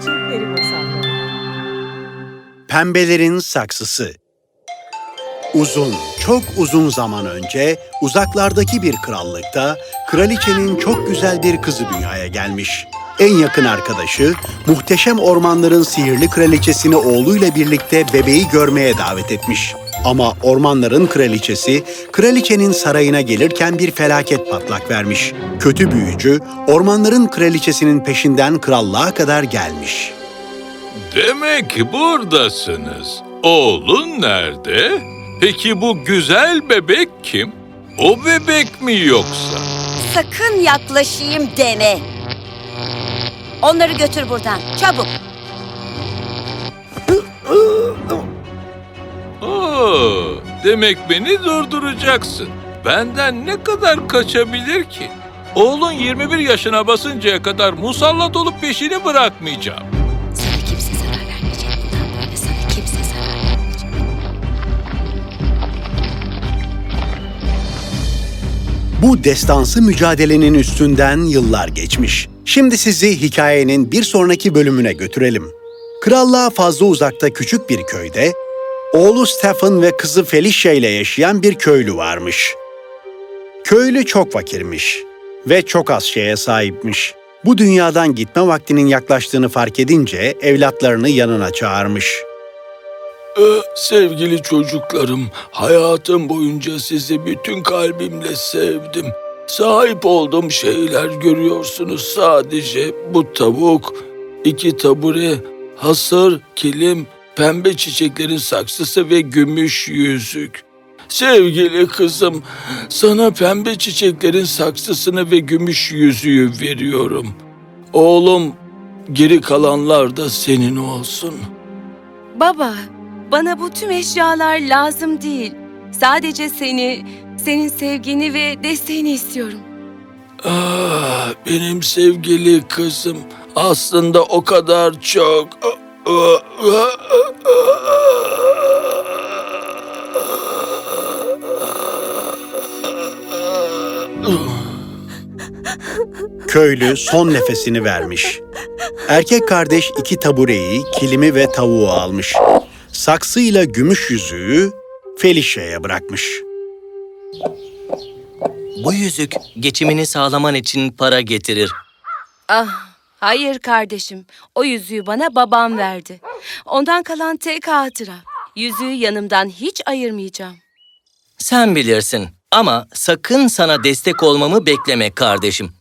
gerçekçi peri masalları. Pembelerin Saksısı Uzun, çok uzun zaman önce uzaklardaki bir krallıkta kraliçenin çok güzel bir kızı dünyaya gelmiş. En yakın arkadaşı, muhteşem ormanların sihirli kraliçesini oğluyla birlikte bebeği görmeye davet etmiş. Ama ormanların kraliçesi, kraliçenin sarayına gelirken bir felaket patlak vermiş. Kötü büyücü, ormanların kraliçesinin peşinden krallığa kadar gelmiş. Demek buradasınız. Oğlun nerede? Peki bu güzel bebek kim? O bebek mi yoksa? Sakın yaklaşayım deme. Onları götür buradan, çabuk. Demek beni durduracaksın. Benden ne kadar kaçabilir ki? Oğlun 21 yaşına basıncaya kadar musallat olup peşini bırakmayacağım. Sana kimse zarar vermeyecek. Bundan böyle sana kimse zarar vermeyecek. Bu destansı mücadelenin üstünden yıllar geçmiş. Şimdi sizi hikayenin bir sonraki bölümüne götürelim. Krallığa fazla uzakta küçük bir köyde, oğlu Stephen ve kızı Felicia ile yaşayan bir köylü varmış. Köylü çok fakirmiş ve çok az şeye sahipmiş. Bu dünyadan gitme vaktinin yaklaştığını fark edince evlatlarını yanına çağırmış. Ee, sevgili çocuklarım, hayatım boyunca sizi bütün kalbimle sevdim. Sahip olduğum şeyler görüyorsunuz sadece bu tavuk, iki tabure, hasır, kilim, pembe çiçeklerin saksısı ve gümüş yüzük. Sevgili kızım, sana pembe çiçeklerin saksısını ve gümüş yüzüğü veriyorum. Oğlum, geri kalanlar da senin olsun.'' Baba, bana bu tüm eşyalar lazım değil. Sadece seni, senin sevgini ve desteğini istiyorum. Ah, benim sevgili kızım. Aslında o kadar çok. Köylü son nefesini vermiş. Erkek kardeş iki tabureyi, kilimi ve tavuğu almış. Saksıyla gümüş yüzüğü Felicia'ya bırakmış. Bu yüzük geçimini sağlaman için para getirir. Ah, hayır kardeşim. O yüzüğü bana babam verdi. Ondan kalan tek hatıra. Yüzüğü yanımdan hiç ayırmayacağım. Sen bilirsin ama sakın sana destek olmamı bekleme kardeşim.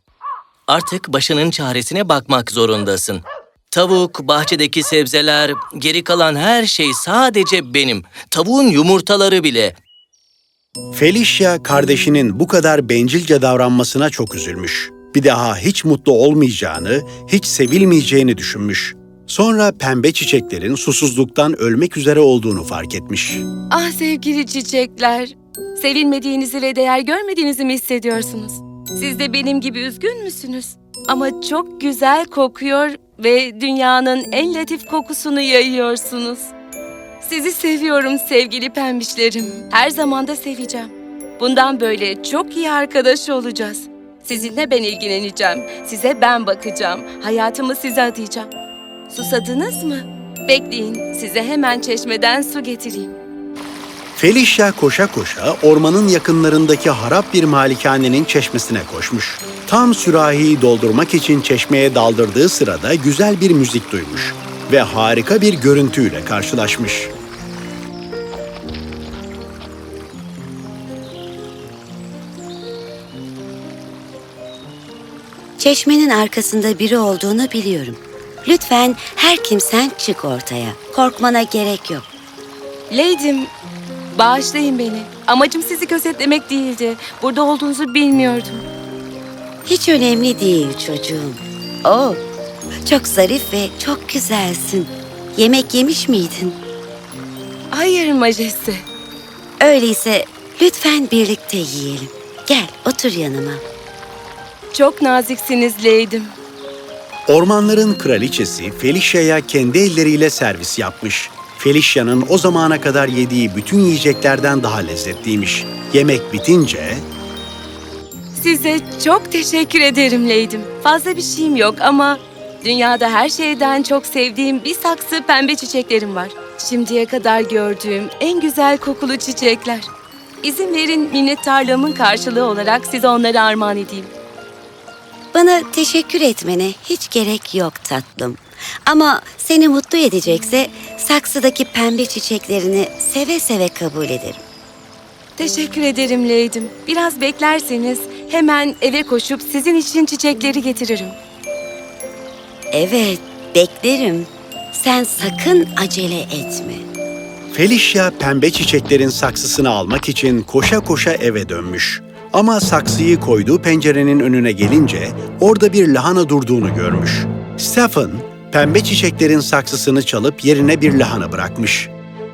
Artık başının çaresine bakmak zorundasın. Tavuk, bahçedeki sebzeler, geri kalan her şey sadece benim. Tavuğun yumurtaları bile. Felicia kardeşinin bu kadar bencilce davranmasına çok üzülmüş. Bir daha hiç mutlu olmayacağını, hiç sevilmeyeceğini düşünmüş. Sonra pembe çiçeklerin susuzluktan ölmek üzere olduğunu fark etmiş. Ah sevgili çiçekler. Sevilmediğinizi ve değer görmediğinizi mi hissediyorsunuz? Siz de benim gibi üzgün müsünüz? Ama çok güzel kokuyor ve dünyanın en latif kokusunu yayıyorsunuz. Sizi seviyorum sevgili pembişlerim. Her zaman da seveceğim. Bundan böyle çok iyi arkadaş olacağız. Sizinle ben ilgileneceğim. Size ben bakacağım. Hayatımı size adayacağım. Susadınız mı? Bekleyin. Size hemen çeşmeden su getireyim. Felicia koşa koşa ormanın yakınlarındaki harap bir malikanenin çeşmesine koşmuş. Tam sürahiyi doldurmak için çeşmeye daldırdığı sırada güzel bir müzik duymuş ve harika bir görüntüyle karşılaşmış. Çeşmenin arkasında biri olduğunu biliyorum. Lütfen her kimsen çık ortaya. Korkmana gerek yok. Lady'm, bağışlayın beni. Amacım sizi gözetlemek değildi. Burada olduğunuzu bilmiyordum. Hiç önemli değil çocuğum. Oh, çok zarif ve çok güzelsin. Yemek yemiş miydin? Hayır majeste. Öyleyse lütfen birlikte yiyelim. Gel, otur yanıma. Çok naziksiniz Lady'm. Ormanların kraliçesi Felicia'ya kendi elleriyle servis yapmış. Felicia'nın o zamana kadar yediği bütün yiyeceklerden daha lezzetliymiş. Yemek bitince Size çok teşekkür ederim Lady'm. Fazla bir şeyim yok ama Dünyada her şeyden çok sevdiğim bir saksı pembe çiçeklerim var. Şimdiye kadar gördüğüm en güzel kokulu çiçekler. İzin verin minnettarlığımın karşılığı olarak size onları armağan edeyim. Bana teşekkür etmene hiç gerek yok tatlım. Ama seni mutlu edecekse saksıdaki pembe çiçeklerini seve seve kabul ederim. Teşekkür ederim Leydim. Biraz beklerseniz hemen eve koşup sizin için çiçekleri getiririm. Evet, beklerim. Sen sakın acele etme. Felicia pembe çiçeklerin saksısını almak için koşa koşa eve dönmüş. Ama saksıyı koyduğu pencerenin önüne gelince orada bir lahana durduğunu görmüş. Stephen, pembe çiçeklerin saksısını çalıp yerine bir lahana bırakmış.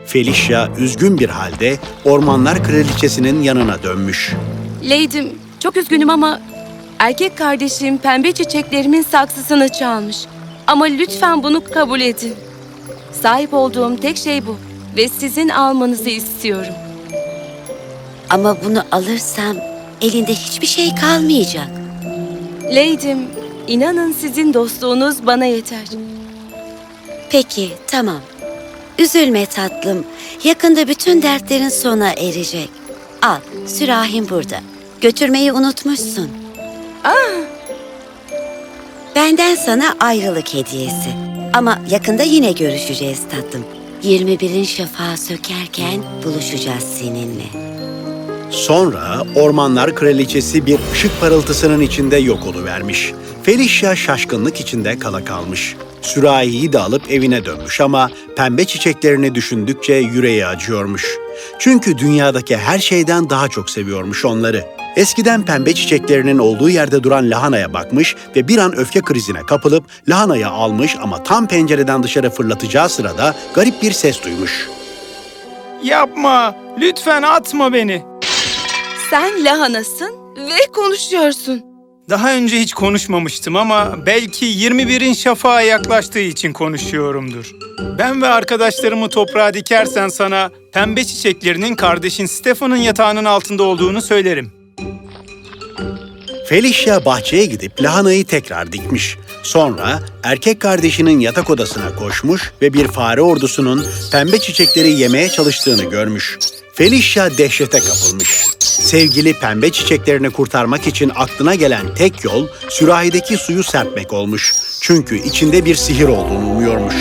Felicia üzgün bir halde Ormanlar Kraliçesi'nin yanına dönmüş. Leydim, çok üzgünüm ama erkek kardeşim pembe çiçeklerimin saksısını çalmış. Ama lütfen bunu kabul edin. Sahip olduğum tek şey bu ve sizin almanızı istiyorum. Ama bunu alırsam elinde hiçbir şey kalmayacak. Leydim, inanın sizin dostluğunuz bana yeter. Peki, tamam. Üzülme tatlım. Yakında bütün dertlerin sona erecek. Al, sürahim burada. Götürmeyi unutmuşsun. Benden sana ayrılık hediyesi. Ama yakında yine görüşeceğiz tatlım. 21'in şafağı sökerken buluşacağız seninle. Sonra Ormanlar Kraliçesi bir ışık parıltısının içinde yok oluvermiş. Felicia şaşkınlık içinde kala kalmış. Sürahiyi de alıp evine dönmüş ama pembe çiçeklerini düşündükçe yüreği acıyormuş. Çünkü dünyadaki her şeyden daha çok seviyormuş onları. Eskiden pembe çiçeklerinin olduğu yerde duran lahanaya bakmış ve bir an öfke krizine kapılıp lahanayı almış ama tam pencereden dışarı fırlatacağı sırada garip bir ses duymuş. Yapma. Lütfen atma beni. Sen lahanasın ve konuşuyorsun. Daha önce hiç konuşmamıştım ama belki 21'in şafağı yaklaştığı için konuşuyorumdur. Ben ve arkadaşlarımı toprağa dikersen sana pembe çiçeklerinin kardeşin Stefan'ın yatağının altında olduğunu söylerim. Felicia bahçeye gidip lahanayı tekrar dikmiş. Sonra erkek kardeşinin yatak odasına koşmuş ve bir fare ordusunun pembe çiçekleri yemeye çalıştığını görmüş. Felicia dehşete kapılmış. Sevgili pembe çiçeklerini kurtarmak için aklına gelen tek yol sürahideki suyu serpmek olmuş. Çünkü içinde bir sihir olduğunu umuyormuş.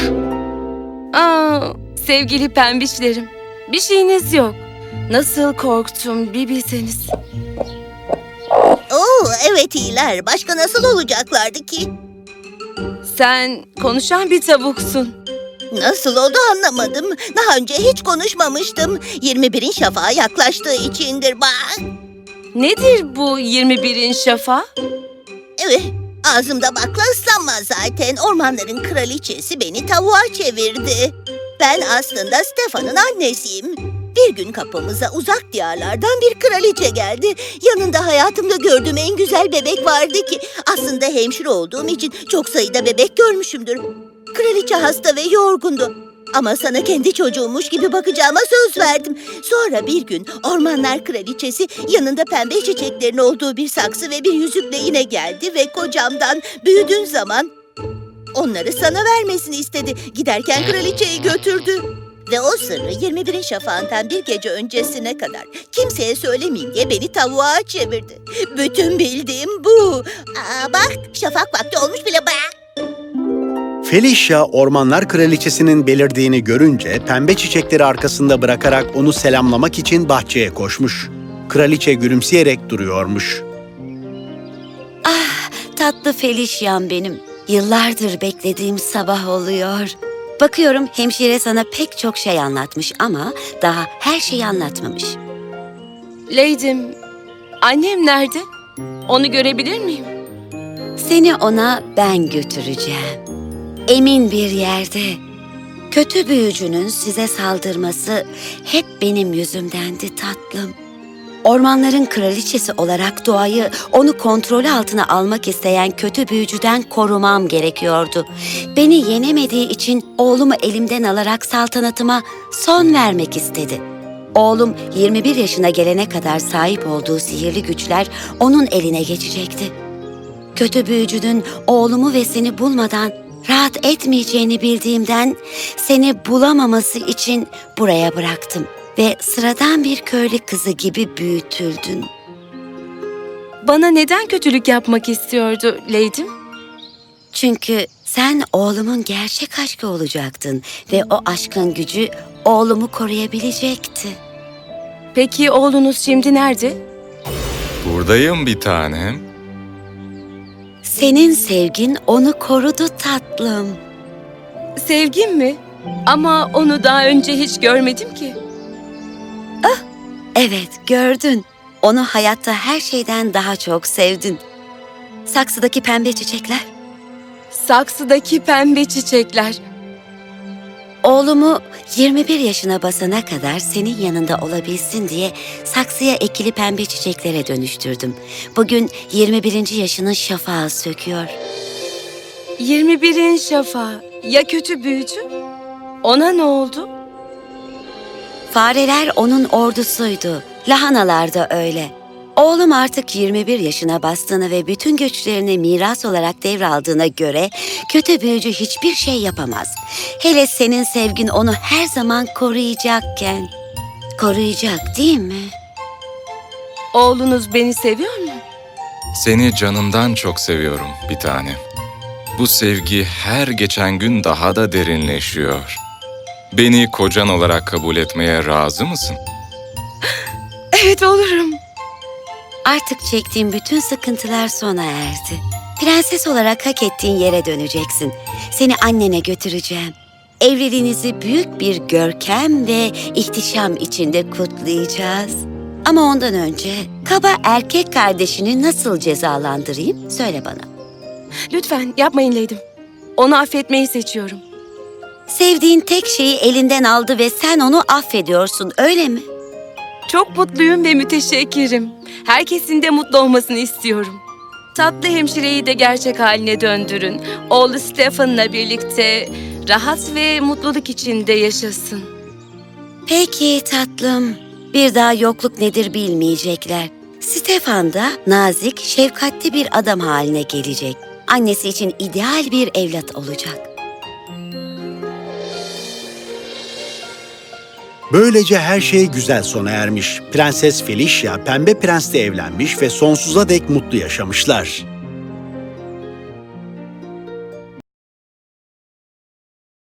Aa, sevgili pembişlerim, bir şeyiniz yok. Nasıl korktum bir bilseniz. Oo, evet iyiler. Başka nasıl olacaklardı ki? Sen konuşan bir tavuksun. Nasıl oldu anlamadım. Daha önce hiç konuşmamıştım. 21'in şafağı yaklaştığı içindir bak. Nedir bu 21'in şafağı? Evet, ağzımda bakla ıslanma zaten. Ormanların kraliçesi beni tavuğa çevirdi. Ben aslında Stefan'ın annesiyim. Bir gün kapımıza uzak diyarlardan bir kraliçe geldi. Yanında hayatımda gördüğüm en güzel bebek vardı ki. Aslında hemşire olduğum için çok sayıda bebek görmüşümdür. Kraliçe hasta ve yorgundu. Ama sana kendi çocuğummuş gibi bakacağıma söz verdim. Sonra bir gün ormanlar kraliçesi yanında pembe çiçeklerin olduğu bir saksı ve bir yüzükle yine geldi ve kocamdan büyüdüğün zaman onları sana vermesini istedi. Giderken kraliçeyi götürdü. Ve o sırrı 21'in şafağından bir gece öncesine kadar kimseye söylemeyeyim diye beni tavuğa çevirdi. Bütün bildiğim bu. Aa, bak şafak vakti olmuş bile bak. Felicia Ormanlar Kraliçesi'nin belirdiğini görünce pembe çiçekleri arkasında bırakarak onu selamlamak için bahçeye koşmuş. Kraliçe gülümseyerek duruyormuş. Tatlı Felicia'm benim. Yıllardır beklediğim sabah oluyor. Bakıyorum hemşire sana pek çok şey anlatmış ama daha her şeyi anlatmamış. Leydim, annem nerede? Onu görebilir miyim? Seni ona ben götüreceğim. Emin bir yerde. Kötü büyücünün size saldırması hep benim yüzümdendi tatlım. Ormanların kraliçesi olarak doğayı onu kontrolü altına almak isteyen kötü büyücüden korumam gerekiyordu. Beni yenemediği için oğlumu elimden alarak saltanatıma son vermek istedi. Oğlum 21 yaşına gelene kadar sahip olduğu sihirli güçler onun eline geçecekti. Kötü büyücünün oğlumu ve seni bulmadan rahat etmeyeceğini bildiğimden seni bulamaması için buraya bıraktım ve sıradan bir köylü kızı gibi büyütüldün. Bana neden kötülük yapmak istiyordu Lady'm? Çünkü sen oğlumun gerçek aşkı olacaktın ve o aşkın gücü oğlumu koruyabilecekti. Peki oğlunuz şimdi nerede? Buradayım bir tanem. Senin sevgin onu korudu tatlım. Sevgim mi? Ama onu daha önce hiç görmedim ki. Evet, gördün. Onu hayatta her şeyden daha çok sevdin. Saksıdaki pembe çiçekler. Saksıdaki pembe çiçekler. Oğlumu 21 yaşına basana kadar senin yanında olabilsin diye saksıya ekili pembe çiçeklere dönüştürdüm. Bugün 21. yaşının şafağı söküyor. 21'in şafağı. Ya kötü büyücü? Ona ne oldu? Fareler onun ordusuydu. Lahanalar da öyle. Oğlum artık 21 yaşına bastığını ve bütün güçlerini miras olarak devraldığına göre kötü büyücü hiçbir şey yapamaz. Hele senin sevgin onu her zaman koruyacakken. Koruyacak değil mi? Oğlunuz beni seviyor mu? Seni canımdan çok seviyorum bir tanem. Bu sevgi her geçen gün daha da derinleşiyor. Beni kocan olarak kabul etmeye razı mısın? Evet olurum. Artık çektiğim bütün sıkıntılar sona erdi. Prenses olarak hak ettiğin yere döneceksin. Seni annene götüreceğim. Evliliğinizi büyük bir görkem ve ihtişam içinde kutlayacağız. Ama ondan önce kaba erkek kardeşini nasıl cezalandırayım söyle bana. Lütfen yapmayın Lady'm. Onu affetmeyi seçiyorum. Sevdiğin tek şeyi elinden aldı ve sen onu affediyorsun öyle mi? Çok mutluyum ve müteşekkirim. Herkesin de mutlu olmasını istiyorum. Tatlı hemşireyi de gerçek haline döndürün. Oğlu Stefan'la birlikte rahat ve mutluluk içinde yaşasın. Peki tatlım. Bir daha yokluk nedir bilmeyecekler. Stefan da nazik, şefkatli bir adam haline gelecek. Annesi için ideal bir evlat olacak. Böylece her şey güzel sona ermiş. Prenses Felicia Pembe Prens'le evlenmiş ve sonsuza dek mutlu yaşamışlar.